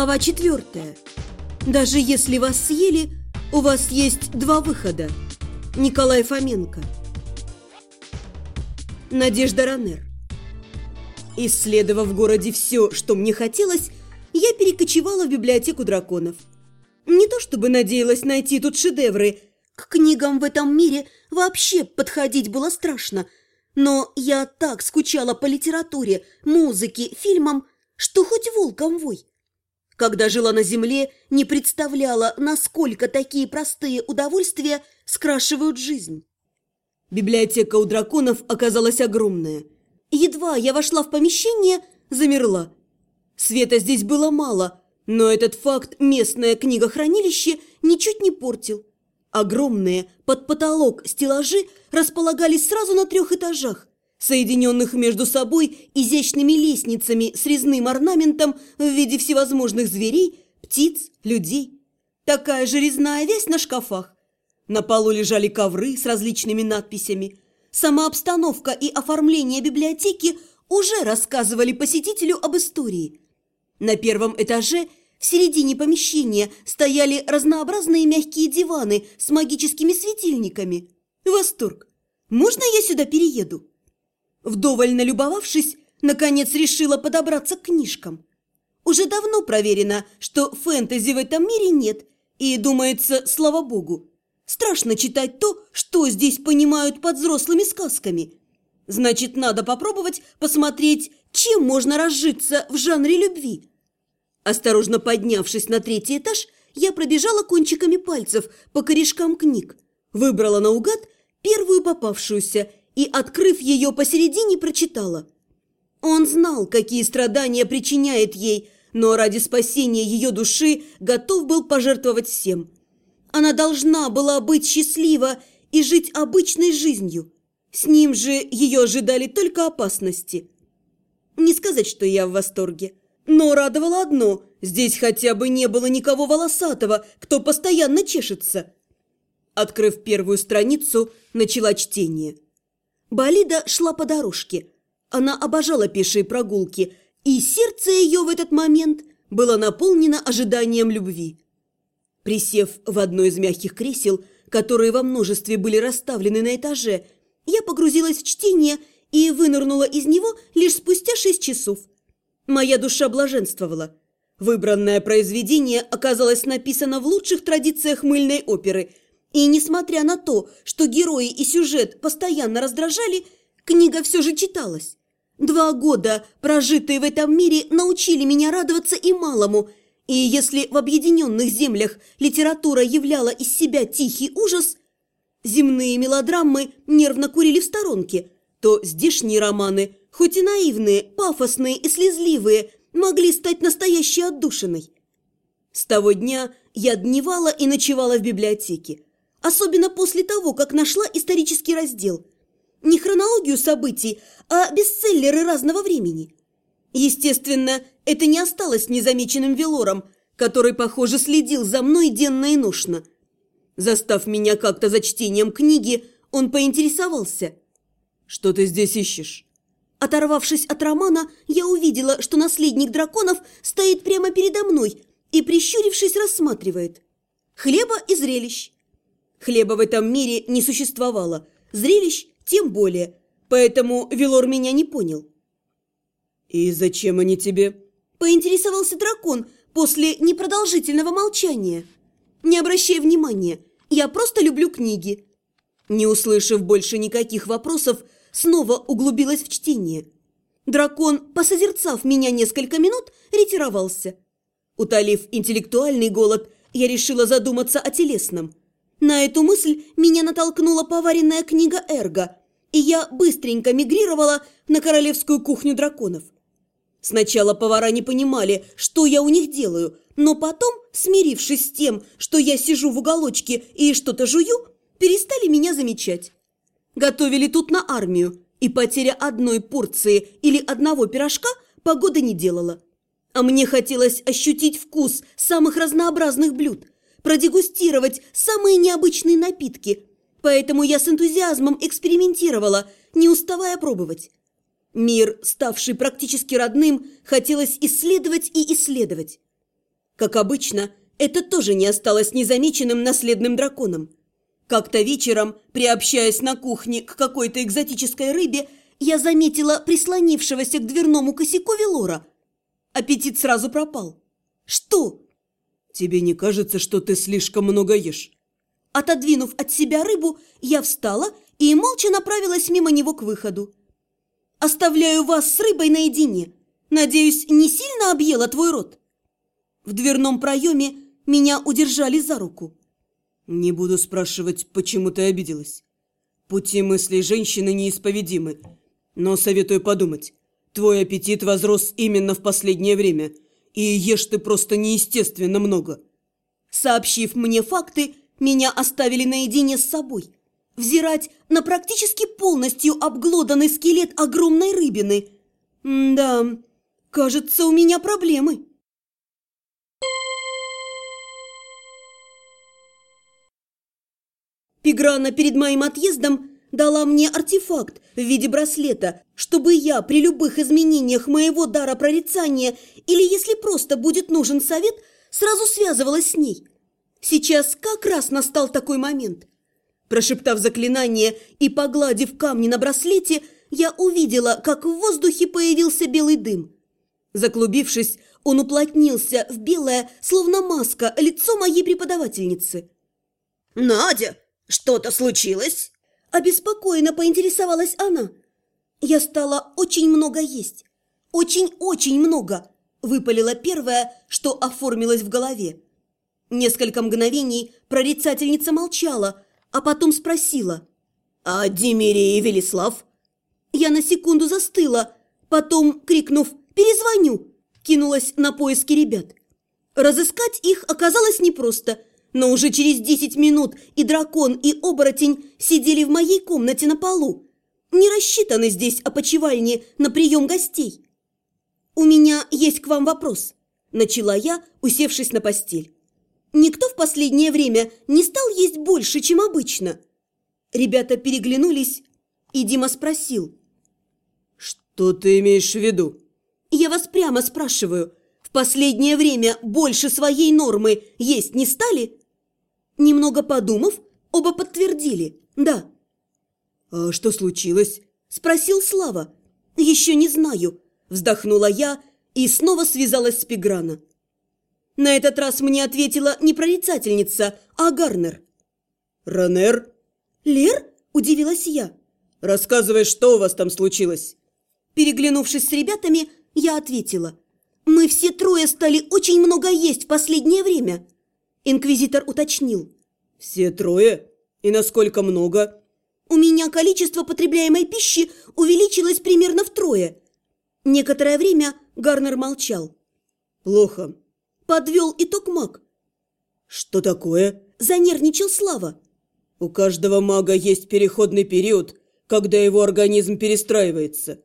Глава четвертая. Даже если вас съели, у вас есть два выхода. Николай Фоменко. Надежда Ранер. Исследовав в городе все, что мне хотелось, я перекочевала в библиотеку драконов. Не то чтобы надеялась найти тут шедевры. К книгам в этом мире вообще подходить было страшно. Но я так скучала по литературе, музыке, фильмам, что хоть волком вой. Когда жила на земле, не представляла, насколько такие простые удовольствия скрашивают жизнь. Библиотека у драконов оказалась огромная. Едва я вошла в помещение, замерла. Света здесь было мало, но этот факт местное книгохранилище ничуть не портил. Огромные под потолок стеллажи располагались сразу на трех этажах, соединенных между собой изящными лестницами с резным орнаментом в виде всевозможных зверей, птиц, людей. Такая же резная вязь на шкафах. На полу лежали ковры с различными надписями. Сама обстановка и оформление библиотеки уже рассказывали посетителю об истории. На первом этаже в середине помещения стояли разнообразные мягкие диваны с магическими светильниками. Восторг! Можно я сюда перееду? Вдоволь налюбовавшись, наконец решила подобраться к книжкам. Уже давно проверено, что фэнтези в этом мире нет, и, думается, слава богу. Страшно читать то, что здесь понимают под взрослыми сказками. Значит, надо попробовать посмотреть, чем можно разжиться в жанре любви. Осторожно поднявшись на третий этаж, я пробежала кончиками пальцев по корешкам книг, выбрала наугад первую попавшуюся и, открыв ее посередине, прочитала. Он знал, какие страдания причиняет ей, но ради спасения ее души готов был пожертвовать всем. Она должна была быть счастлива и жить обычной жизнью. С ним же ее ожидали только опасности. Не сказать, что я в восторге. Но радовало одно – здесь хотя бы не было никого волосатого, кто постоянно чешется. Открыв первую страницу, начала чтение. Болида шла по дорожке. Она обожала пешие прогулки, и сердце ее в этот момент было наполнено ожиданием любви. Присев в одно из мягких кресел, которые во множестве были расставлены на этаже, я погрузилась в чтение и вынырнула из него лишь спустя шесть часов. Моя душа блаженствовала. Выбранное произведение оказалось написано в лучших традициях мыльной оперы, и, несмотря на то, что герои и сюжет постоянно раздражали, книга все же читалась. Два года, прожитые в этом мире, научили меня радоваться и малому, и если в объединенных землях литература являла из себя тихий ужас, земные мелодрамы нервно курили в сторонке, то здешние романы – хоть и наивные, пафосные и слезливые, могли стать настоящей отдушиной. С того дня я дневала и ночевала в библиотеке, особенно после того, как нашла исторический раздел. Не хронологию событий, а бестселлеры разного времени. Естественно, это не осталось незамеченным Велором, который, похоже, следил за мной денно и ношно. Застав меня как-то за чтением книги, он поинтересовался. «Что ты здесь ищешь?» Оторвавшись от романа, я увидела, что наследник драконов стоит прямо передо мной и, прищурившись, рассматривает. Хлеба и зрелищ. Хлеба в этом мире не существовало, зрелищ тем более, поэтому Велор меня не понял. «И зачем они тебе?» – поинтересовался дракон после непродолжительного молчания. «Не обращай внимания, я просто люблю книги». Не услышав больше никаких вопросов, снова углубилась в чтение. Дракон, посозерцав меня несколько минут, ретировался. Утолив интеллектуальный голод, я решила задуматься о телесном. На эту мысль меня натолкнула поваренная книга Эрго, и я быстренько мигрировала на королевскую кухню драконов. Сначала повара не понимали, что я у них делаю, но потом, смирившись с тем, что я сижу в уголочке и что-то жую, перестали меня замечать. Готовили тут на армию, и потеря одной порции или одного пирожка погода не делала. А мне хотелось ощутить вкус самых разнообразных блюд, продегустировать самые необычные напитки, поэтому я с энтузиазмом экспериментировала, не уставая пробовать. Мир, ставший практически родным, хотелось исследовать и исследовать. Как обычно, это тоже не осталось незамеченным наследным драконом. Как-то вечером, приобщаясь на кухне к какой-то экзотической рыбе, я заметила прислонившегося к дверному косяку Велора. Аппетит сразу пропал. «Что?» «Тебе не кажется, что ты слишком много ешь?» Отодвинув от себя рыбу, я встала и молча направилась мимо него к выходу. «Оставляю вас с рыбой наедине. Надеюсь, не сильно объела твой рот?» В дверном проеме меня удержали за руку. «Не буду спрашивать, почему ты обиделась. Пути мыслей женщины неисповедимы, но советую подумать. Твой аппетит возрос именно в последнее время, и ешь ты просто неестественно много». Сообщив мне факты, меня оставили наедине с собой. Взирать на практически полностью обглоданный скелет огромной рыбины. М да, кажется, у меня проблемы. Пиграна перед моим отъездом дала мне артефакт в виде браслета, чтобы я при любых изменениях моего дара прорицания или если просто будет нужен совет, сразу связывалась с ней. Сейчас как раз настал такой момент. Прошептав заклинание и погладив камни на браслете, я увидела, как в воздухе появился белый дым. Заклубившись, он уплотнился в белое, словно маска, лицо моей преподавательницы. «Надя, что-то случилось?» Обеспокоенно поинтересовалась она. Я стала очень много есть. Очень-очень много. Выпалила первое, что оформилось в голове. Несколько мгновений прорицательница молчала, а потом спросила. «А Демирий и Велислав?» Я на секунду застыла, потом, крикнув «Перезвоню!», кинулась на поиски ребят. Разыскать их оказалось непросто – но уже через десять минут и дракон, и оборотень сидели в моей комнате на полу. Не рассчитаны здесь опочивальни на прием гостей. «У меня есть к вам вопрос», – начала я, усевшись на постель. «Никто в последнее время не стал есть больше, чем обычно?» Ребята переглянулись, и Дима спросил. «Что ты имеешь в виду?» «Я вас прямо спрашиваю. В последнее время больше своей нормы есть не стали?» Немного подумав, оба подтвердили «да». «А что случилось?» – спросил Слава. «Еще не знаю», – вздохнула я и снова связалась с Пиграна. На этот раз мне ответила не прорицательница, а Гарнер. «Ранер?» «Лер?» – удивилась я. «Рассказывай, что у вас там случилось?» Переглянувшись с ребятами, я ответила. «Мы все трое стали очень много есть в последнее время». Инквизитор уточнил. «Все трое? И насколько много?» «У меня количество потребляемой пищи увеличилось примерно втрое». Некоторое время Гарнер молчал. «Плохо». Подвел итог маг. «Что такое?» Занервничал Слава. «У каждого мага есть переходный период, когда его организм перестраивается.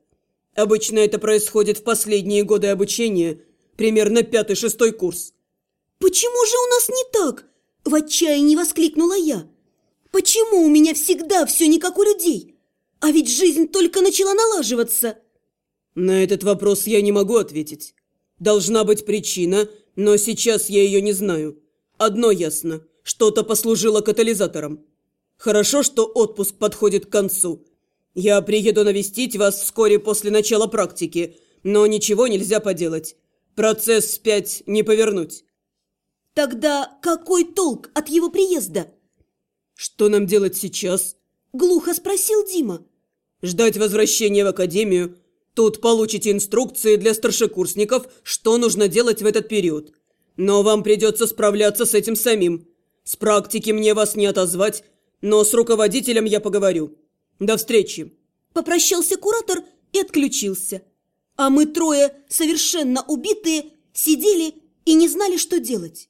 Обычно это происходит в последние годы обучения, примерно пятый-шестой курс. «Почему же у нас не так?» – в отчаянии воскликнула я. «Почему у меня всегда все не как у людей? А ведь жизнь только начала налаживаться». На этот вопрос я не могу ответить. Должна быть причина, но сейчас я ее не знаю. Одно ясно – что-то послужило катализатором. Хорошо, что отпуск подходит к концу. Я приеду навестить вас вскоре после начала практики, но ничего нельзя поделать. Процесс спять не повернуть. Тогда какой толк от его приезда? Что нам делать сейчас? Глухо спросил Дима. Ждать возвращения в академию. Тут получите инструкции для старшекурсников, что нужно делать в этот период. Но вам придется справляться с этим самим. С практики мне вас не отозвать, но с руководителем я поговорю. До встречи. Попрощался куратор и отключился. А мы трое, совершенно убитые, сидели и не знали, что делать.